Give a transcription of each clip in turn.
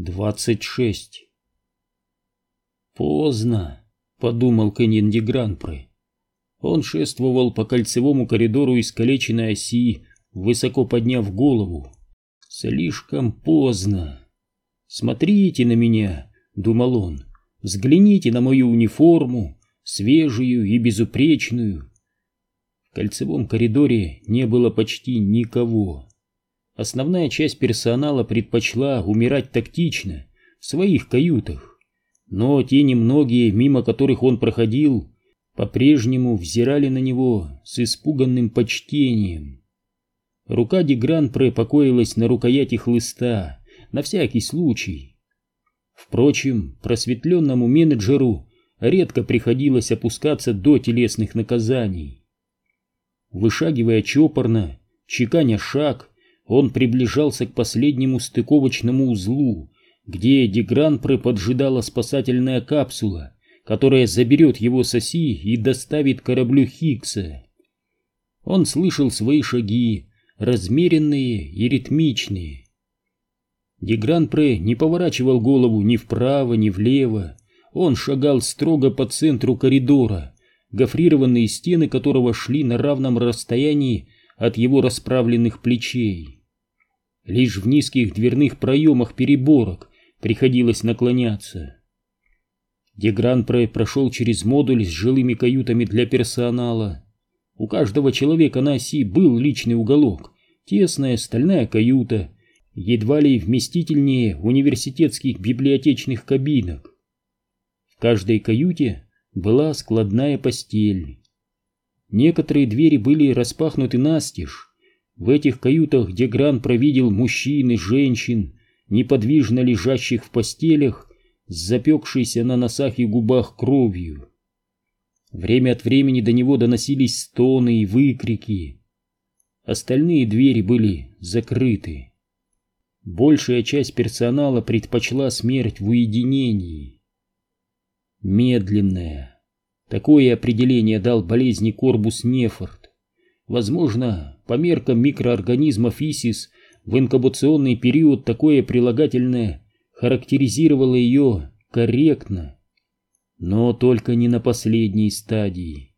26. Поздно, подумал Кеннин Гранпре. Он шествовал по кольцевому коридору искалеченной оси, высоко подняв голову. Слишком поздно. Смотрите на меня, думал он. Взгляните на мою униформу, свежую и безупречную. В кольцевом коридоре не было почти никого. Основная часть персонала предпочла умирать тактично, в своих каютах. Но те немногие, мимо которых он проходил, по-прежнему взирали на него с испуганным почтением. Рука Дегранпре покоилась на рукояти хлыста, на всякий случай. Впрочем, просветленному менеджеру редко приходилось опускаться до телесных наказаний. Вышагивая чопорно, чеканя шаг, он приближался к последнему стыковочному узлу, где Дегранпре поджидала спасательная капсула, которая заберет его с оси и доставит кораблю Хиггса. Он слышал свои шаги, размеренные и ритмичные. Дегранпре не поворачивал голову ни вправо, ни влево. Он шагал строго по центру коридора, гофрированные стены которого шли на равном расстоянии от его расправленных плечей. Лишь в низких дверных проемах переборок приходилось наклоняться. Дегранпре прошел через модуль с жилыми каютами для персонала. У каждого человека на оси был личный уголок, тесная стальная каюта, едва ли вместительнее университетских библиотечных кабинок. В каждой каюте была складная постель. Некоторые двери были распахнуты настежь, в этих каютах Дегран провидел мужчин и женщин, неподвижно лежащих в постелях, с запекшейся на носах и губах кровью. Время от времени до него доносились стоны и выкрики. Остальные двери были закрыты. Большая часть персонала предпочла смерть в уединении. Медленная. Такое определение дал болезни Корбус Нефорт. Возможно, по меркам микроорганизмов ИСИС в инкубационный период такое прилагательное характеризировало ее корректно, но только не на последней стадии.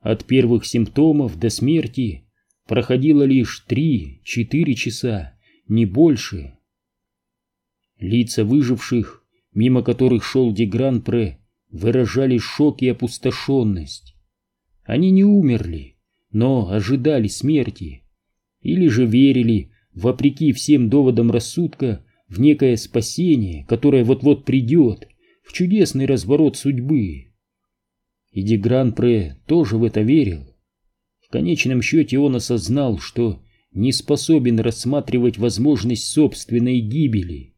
От первых симптомов до смерти проходило лишь 3-4 часа, не больше. Лица выживших, мимо которых шел Дегран-Пре, выражали шок и опустошенность. Они не умерли, но ожидали смерти, или же верили, вопреки всем доводам рассудка, в некое спасение, которое вот-вот придет, в чудесный разворот судьбы. И Дегран-Пре тоже в это верил. В конечном счете он осознал, что не способен рассматривать возможность собственной гибели.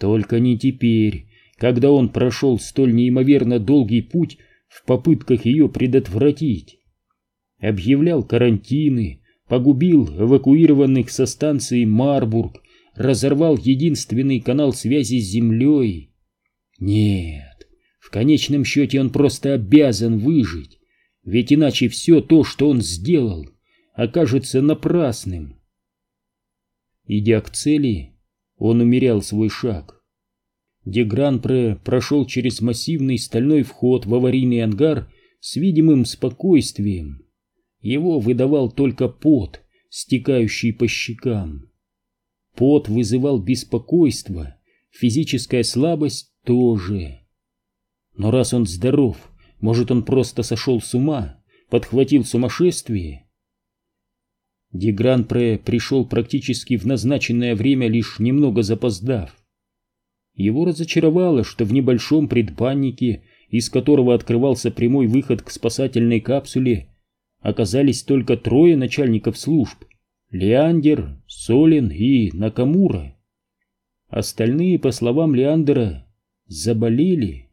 Только не теперь, когда он прошел столь неимоверно долгий путь в попытках ее предотвратить объявлял карантины, погубил эвакуированных со станции Марбург, разорвал единственный канал связи с землей. Нет, в конечном счете он просто обязан выжить, ведь иначе все то, что он сделал, окажется напрасным. Идя к цели, он умерял свой шаг. Дегранпре прошел через массивный стальной вход в аварийный ангар с видимым спокойствием. Его выдавал только пот, стекающий по щекам. Пот вызывал беспокойство, физическая слабость тоже. Но раз он здоров, может, он просто сошел с ума, подхватил сумасшествие? Дегранпре пришел практически в назначенное время, лишь немного запоздав. Его разочаровало, что в небольшом предбаннике, из которого открывался прямой выход к спасательной капсуле, оказались только трое начальников служб — Леандер, Солин и Накамура. Остальные, по словам Леандера, заболели.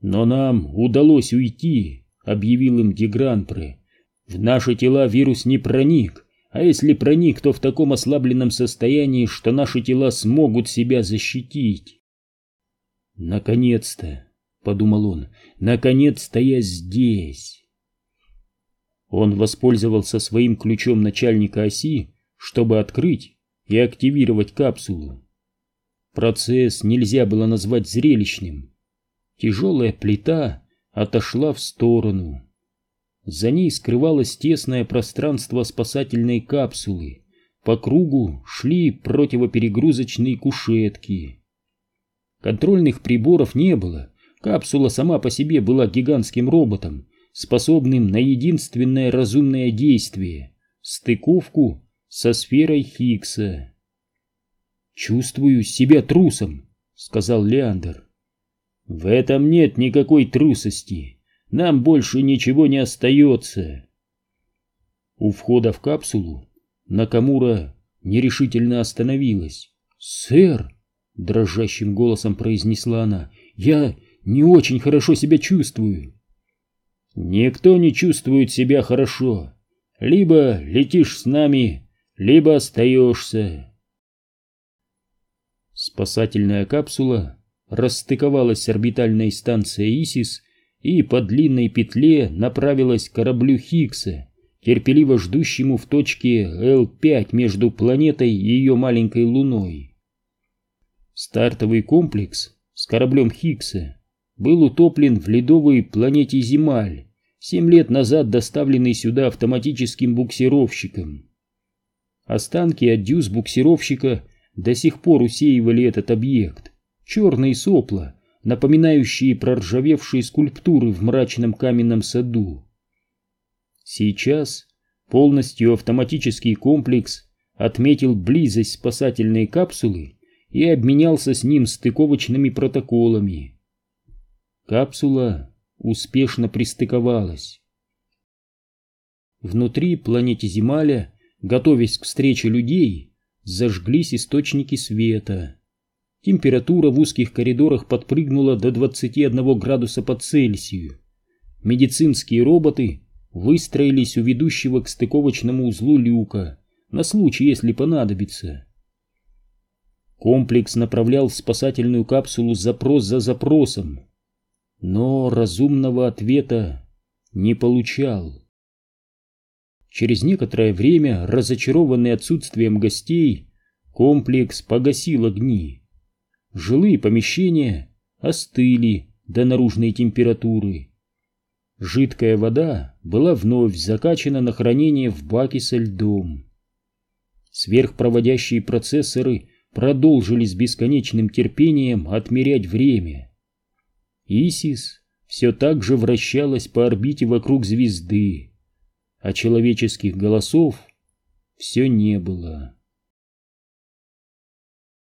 «Но нам удалось уйти», — объявил им Дегранпре. «В наши тела вирус не проник, а если проник, то в таком ослабленном состоянии, что наши тела смогут себя защитить». «Наконец-то», — подумал он, — «наконец-то я здесь». Он воспользовался своим ключом начальника оси, чтобы открыть и активировать капсулу. Процесс нельзя было назвать зрелищным. Тяжелая плита отошла в сторону. За ней скрывалось тесное пространство спасательной капсулы. По кругу шли противоперегрузочные кушетки. Контрольных приборов не было. Капсула сама по себе была гигантским роботом, способным на единственное разумное действие — стыковку со сферой Хиггса. «Чувствую себя трусом», — сказал Леандр. «В этом нет никакой трусости. Нам больше ничего не остается. У входа в капсулу Накамура нерешительно остановилась. «Сэр!» — дрожащим голосом произнесла она. «Я не очень хорошо себя чувствую». «Никто не чувствует себя хорошо. Либо летишь с нами, либо остаешься». Спасательная капсула расстыковалась с орбитальной станцией «Исис» и по длинной петле направилась к кораблю Хиггса, терпеливо ждущему в точке Л-5 между планетой и ее маленькой луной. Стартовый комплекс с кораблем Хиггса был утоплен в ледовой планете Земаль, семь лет назад доставленный сюда автоматическим буксировщиком. Останки от дюз буксировщика до сих пор усеивали этот объект. Черные сопла, напоминающие проржавевшие скульптуры в мрачном каменном саду. Сейчас полностью автоматический комплекс отметил близость спасательной капсулы и обменялся с ним стыковочными протоколами. Капсула успешно пристыковалась. Внутри планеты Земаля, готовясь к встрече людей, зажглись источники света. Температура в узких коридорах подпрыгнула до 21 градуса по Цельсию. Медицинские роботы выстроились у ведущего к стыковочному узлу люка на случай, если понадобится. Комплекс направлял в спасательную капсулу запрос за запросом, но разумного ответа не получал. Через некоторое время, разочарованный отсутствием гостей, комплекс погасил огни. Жилые помещения остыли до наружной температуры. Жидкая вода была вновь закачана на хранение в баке со льдом. Сверхпроводящие процессоры продолжили с бесконечным терпением отмерять время. Исис все так же вращалась по орбите вокруг звезды, а человеческих голосов все не было.